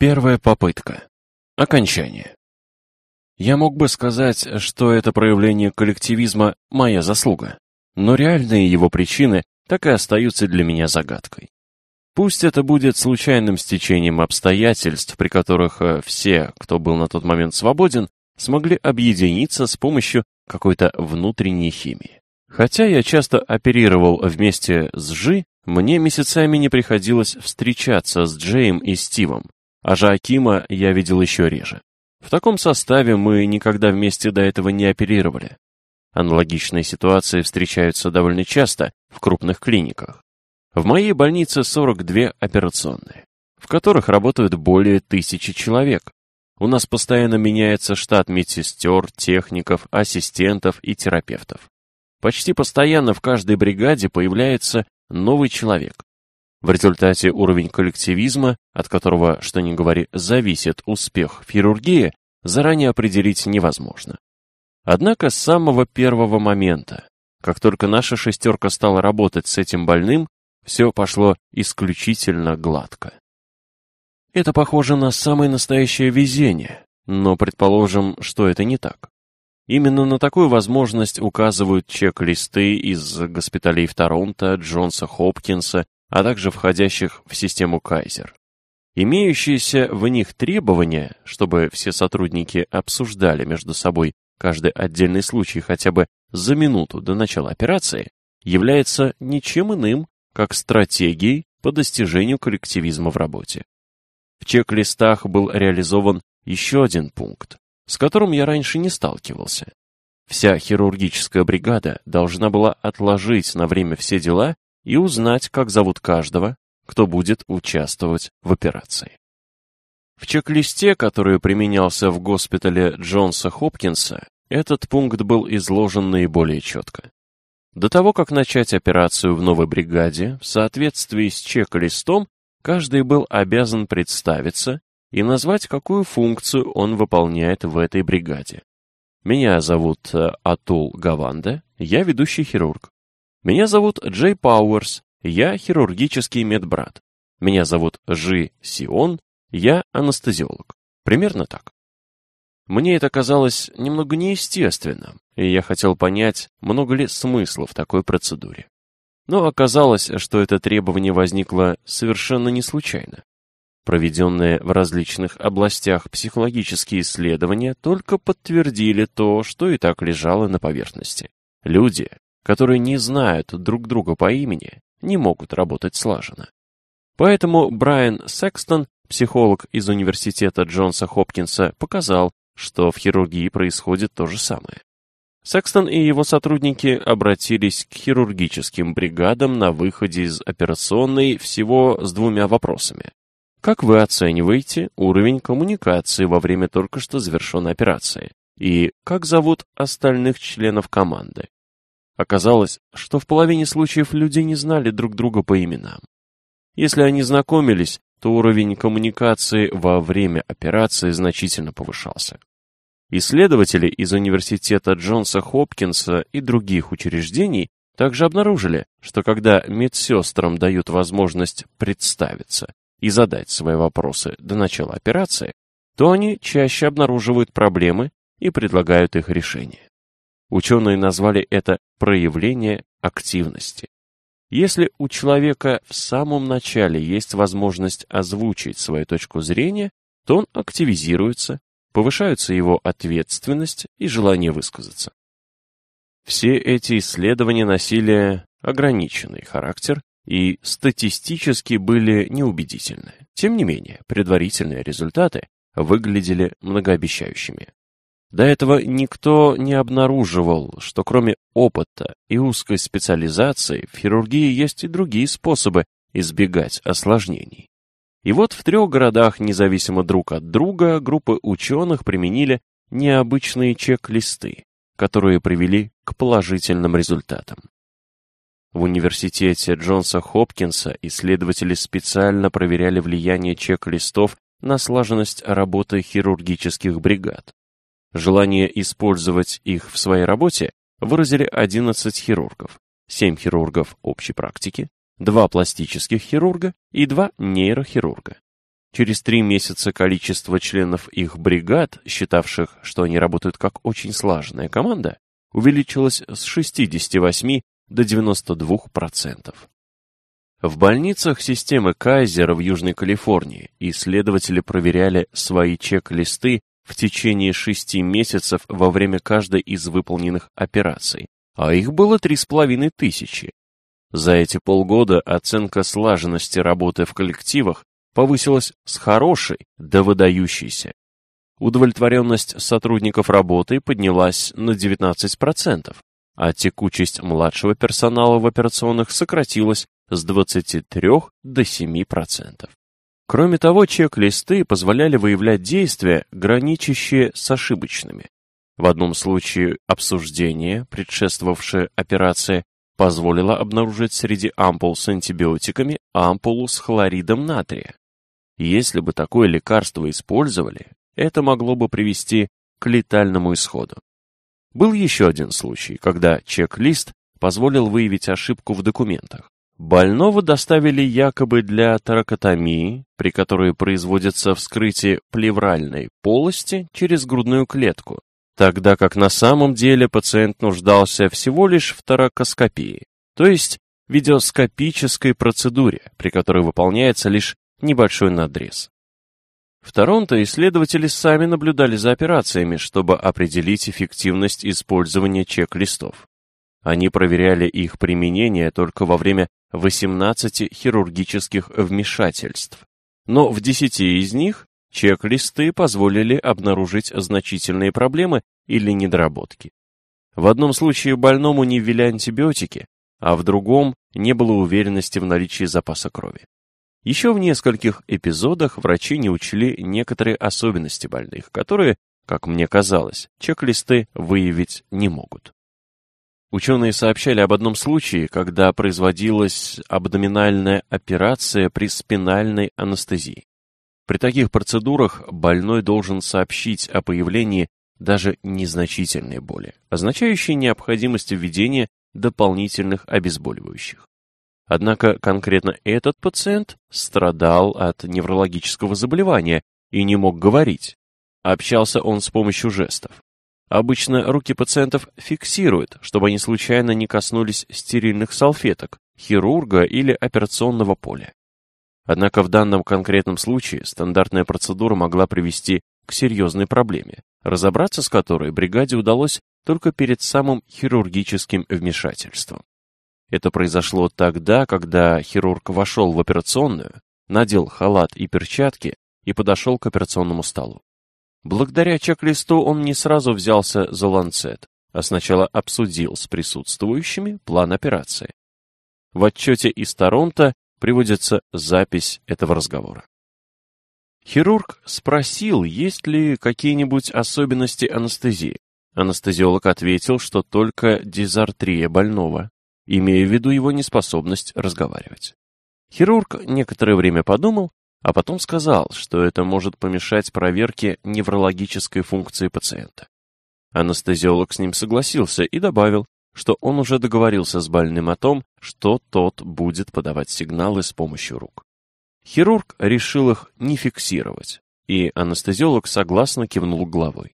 Первая попытка. Окончание. Я мог бы сказать, что это проявление коллективизма – моя заслуга, но реальные его причины так и остаются для меня загадкой. Пусть это будет случайным стечением обстоятельств, при которых э, все, кто был на тот момент свободен, смогли объединиться с помощью какой-то внутренней химии. Хотя я часто оперировал вместе с Жи, мне месяцами не приходилось встречаться с Джеем и Стивом, а Жакима я видел еще реже. В таком составе мы никогда вместе до этого не оперировали. Аналогичные ситуации встречаются довольно часто в крупных клиниках. В моей больнице 42 операционные, в которых работают более тысячи человек. У нас постоянно меняется штат медсестер, техников, ассистентов и терапевтов. Почти постоянно в каждой бригаде появляется новый человек. В результате уровень коллективизма, от которого, что ни говори, зависит успех хирургии, заранее определить невозможно. Однако с самого первого момента, как только наша шестерка стала работать с этим больным, все пошло исключительно гладко. Это похоже на самое настоящее везение, но предположим, что это не так. Именно на такую возможность указывают чек-листы из госпиталей в Торонто, Джонса Хопкинса, а также входящих в систему Кайзер. Имеющиеся в них требования, чтобы все сотрудники обсуждали между собой каждый отдельный случай хотя бы за минуту до начала операции, является ничем иным, как стратегией по достижению коллективизма в работе. В чек-листах был реализован еще один пункт, с которым я раньше не сталкивался. Вся хирургическая бригада должна была отложить на время все дела и узнать, как зовут каждого, кто будет участвовать в операции. В чек-листе, который применялся в госпитале Джонса Хопкинса, этот пункт был изложен наиболее четко. До того, как начать операцию в новой бригаде, в соответствии с чек-листом, каждый был обязан представиться и назвать, какую функцию он выполняет в этой бригаде. Меня зовут э, Атул Гаванде, я ведущий хирург. Меня зовут Джей Пауэрс, я хирургический медбрат. Меня зовут Жи Сион, я анестезиолог. Примерно так. Мне это казалось немного неестественным, и я хотел понять, много ли смысла в такой процедуре. Но оказалось, что это требование возникло совершенно не случайно. Проведенные в различных областях психологические исследования только подтвердили то, что и так лежало на поверхности. Люди, которые не знают друг друга по имени, не могут работать слаженно. Поэтому Брайан Секстон, психолог из университета Джонса Хопкинса, показал, что в хирургии происходит то же самое. Секстон и его сотрудники обратились к хирургическим бригадам на выходе из операционной всего с двумя вопросами. Как вы оцениваете уровень коммуникации во время только что завершенной операции? И как зовут остальных членов команды? Оказалось, что в половине случаев люди не знали друг друга по именам. Если они знакомились, то уровень коммуникации во время операции значительно повышался. Исследователи из университета Джонса Хопкинса и других учреждений также обнаружили, что когда медсестрам дают возможность представиться и задать свои вопросы до начала операции, то они чаще обнаруживают проблемы и предлагают их решение. Ученые назвали это проявление активности. Если у человека в самом начале есть возможность озвучить свою точку зрения, то он активизируется повышаются его ответственность и желание высказаться. Все эти исследования носили ограниченный характер и статистически были неубедительны. Тем не менее, предварительные результаты выглядели многообещающими. До этого никто не обнаруживал, что кроме опыта и узкой специализации в хирургии есть и другие способы избегать осложнений. И вот в трех городах, независимо друг от друга, группы ученых применили необычные чек-листы, которые привели к положительным результатам. В университете Джонса Хопкинса исследователи специально проверяли влияние чек-листов на слаженность работы хирургических бригад. Желание использовать их в своей работе выразили 11 хирургов, 7 хирургов общей практики, два пластических хирурга и два нейрохирурга. Через три месяца количество членов их бригад, считавших, что они работают как очень слаженная команда, увеличилось с 68 до 92%. В больницах системы Кайзера в Южной Калифорнии исследователи проверяли свои чек-листы в течение шести месяцев во время каждой из выполненных операций, а их было три с половиной тысячи. За эти полгода оценка слаженности работы в коллективах повысилась с хорошей до выдающейся. Удовлетворенность сотрудников работы поднялась на 19%, а текучесть младшего персонала в операционных сократилась с 23 до 7%. Кроме того, чек-листы позволяли выявлять действия, граничащие с ошибочными. В одном случае обсуждение, предшествовавшее операции, позволило обнаружить среди ампул с антибиотиками ампулу с хлоридом натрия. Если бы такое лекарство использовали, это могло бы привести к летальному исходу. Был еще один случай, когда чек-лист позволил выявить ошибку в документах. Больного доставили якобы для торакотомии, при которой производится вскрытие плевральной полости через грудную клетку, тогда как на самом деле пациент нуждался всего лишь в торакоскопии, то есть видеоскопической процедуре, при которой выполняется лишь небольшой надрез. В Торонто исследователи сами наблюдали за операциями, чтобы определить эффективность использования чек-листов. Они проверяли их применение только во время 18 хирургических вмешательств, но в 10 из них чек-листы позволили обнаружить значительные проблемы или недоработки. В одном случае больному не ввели антибиотики, а в другом не было уверенности в наличии запаса крови. Еще в нескольких эпизодах врачи не учли некоторые особенности больных, которые, как мне казалось, чек-листы выявить не могут. Ученые сообщали об одном случае, когда производилась абдоминальная операция при спинальной анестезии. При таких процедурах больной должен сообщить о появлении даже незначительной боли, означающей необходимость введения дополнительных обезболивающих. Однако конкретно этот пациент страдал от неврологического заболевания и не мог говорить. Общался он с помощью жестов. Обычно руки пациентов фиксируют, чтобы они случайно не коснулись стерильных салфеток, хирурга или операционного поля. Однако в данном конкретном случае стандартная процедура могла привести к серьезной проблеме, разобраться с которой бригаде удалось только перед самым хирургическим вмешательством. Это произошло тогда, когда хирург вошел в операционную, надел халат и перчатки и подошел к операционному столу. Благодаря чек-листу он не сразу взялся за ланцет, а сначала обсудил с присутствующими план операции. В отчете из Торонто приводится запись этого разговора. Хирург спросил, есть ли какие-нибудь особенности анестезии. Анестезиолог ответил, что только дизартрия больного, имея в виду его неспособность разговаривать. Хирург некоторое время подумал, а потом сказал, что это может помешать проверке неврологической функции пациента. Анестезиолог с ним согласился и добавил, что он уже договорился с больным о том, что тот будет подавать сигналы с помощью рук. Хирург решил их не фиксировать, и анестезиолог согласно кивнул головой.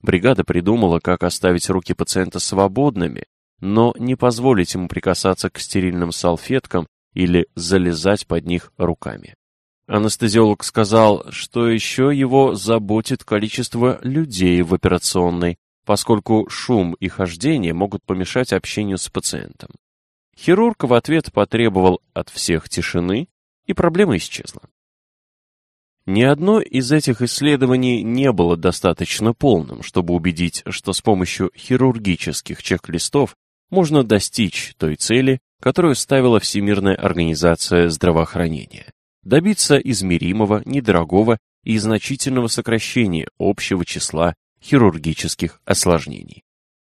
Бригада придумала, как оставить руки пациента свободными, но не позволить ему прикасаться к стерильным салфеткам или залезать под них руками. Анестезиолог сказал, что еще его заботит количество людей в операционной, поскольку шум и хождение могут помешать общению с пациентом. Хирург в ответ потребовал от всех тишины, и проблема исчезла. Ни одно из этих исследований не было достаточно полным, чтобы убедить, что с помощью хирургических чек-листов можно достичь той цели, которую ставила Всемирная организация здравоохранения добиться измеримого, недорогого и значительного сокращения общего числа хирургических осложнений.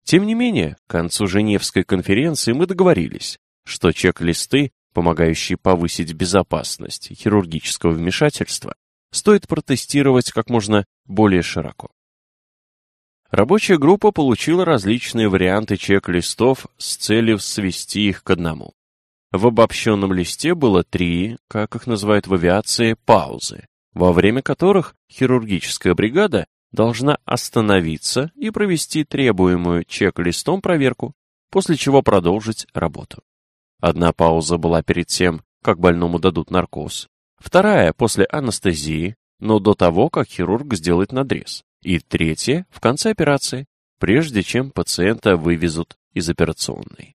Тем не менее, к концу Женевской конференции мы договорились, что чек-листы, помогающие повысить безопасность хирургического вмешательства, стоит протестировать как можно более широко. Рабочая группа получила различные варианты чек-листов с целью свести их к одному. В обобщенном листе было три, как их называют в авиации, паузы, во время которых хирургическая бригада должна остановиться и провести требуемую чек-листом проверку, после чего продолжить работу. Одна пауза была перед тем, как больному дадут наркоз, вторая после анестезии, но до того, как хирург сделает надрез, и третья в конце операции, прежде чем пациента вывезут из операционной.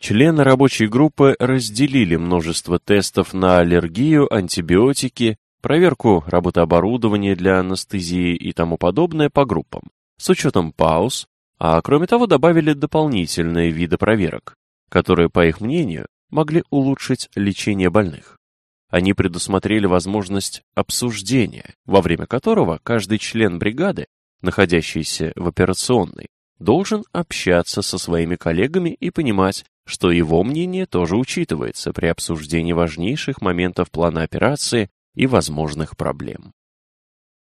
Члены рабочей группы разделили множество тестов на аллергию, антибиотики, проверку работы оборудования для анестезии и тому подобное по группам, с учетом пауз, а кроме того добавили дополнительные виды проверок, которые, по их мнению, могли улучшить лечение больных. Они предусмотрели возможность обсуждения, во время которого каждый член бригады, находящийся в операционной, должен общаться со своими коллегами и понимать, что его мнение тоже учитывается при обсуждении важнейших моментов плана операции и возможных проблем.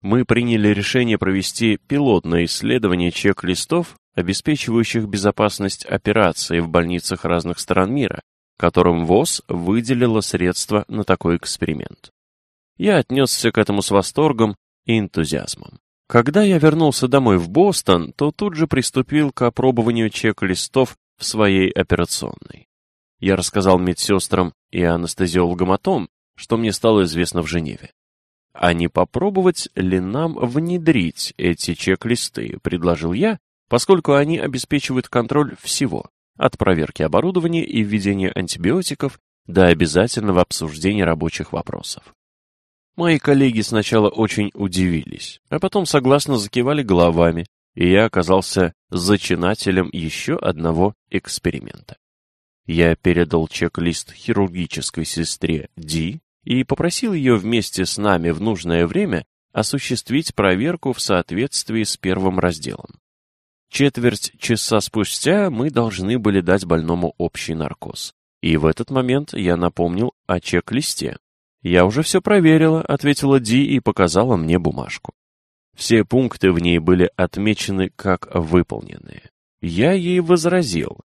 Мы приняли решение провести пилотное исследование чек-листов, обеспечивающих безопасность операции в больницах разных стран мира, которым ВОЗ выделила средства на такой эксперимент. Я отнесся к этому с восторгом и энтузиазмом. Когда я вернулся домой в Бостон, то тут же приступил к опробованию чек-листов своей операционной. Я рассказал медсестрам и анестезиологам о том, что мне стало известно в Женеве. А не попробовать ли нам внедрить эти чек-листы, предложил я, поскольку они обеспечивают контроль всего, от проверки оборудования и введения антибиотиков до обязательного обсуждения рабочих вопросов. Мои коллеги сначала очень удивились, а потом согласно закивали головами, и я оказался зачинателем еще одного эксперимента. Я передал чек-лист хирургической сестре Ди и попросил ее вместе с нами в нужное время осуществить проверку в соответствии с первым разделом. Четверть часа спустя мы должны были дать больному общий наркоз. И в этот момент я напомнил о чек-листе. «Я уже все проверила», — ответила Ди и показала мне бумажку. Все пункты в ней были отмечены как выполненные. Я ей возразил.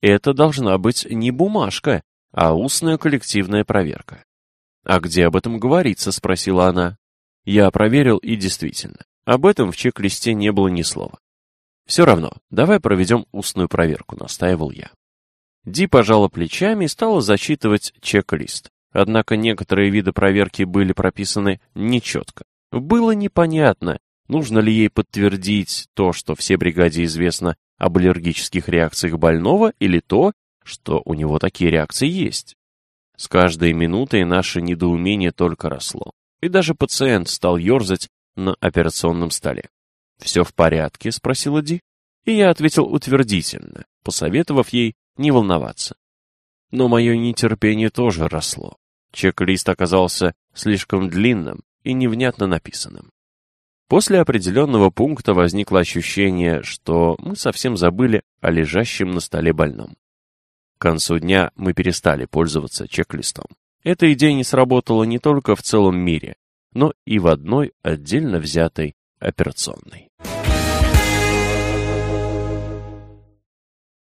Это должна быть не бумажка, а устная коллективная проверка. «А где об этом говорится?» — спросила она. Я проверил, и действительно, об этом в чек-листе не было ни слова. «Все равно, давай проведем устную проверку», — настаивал я. Ди пожала плечами и стала зачитывать чек-лист. Однако некоторые виды проверки были прописаны нечетко. Было непонятно, нужно ли ей подтвердить то, что все бригаде известно об аллергических реакциях больного, или то, что у него такие реакции есть. С каждой минутой наше недоумение только росло, и даже пациент стал ерзать на операционном столе. «Все в порядке?» — спросила Ди. И я ответил утвердительно, посоветовав ей не волноваться. Но мое нетерпение тоже росло. Чек-лист оказался слишком длинным и невнятно написанным. После определенного пункта возникло ощущение, что мы совсем забыли о лежащем на столе больном. К концу дня мы перестали пользоваться чек-листом. Эта идея не сработала не только в целом мире, но и в одной отдельно взятой операционной.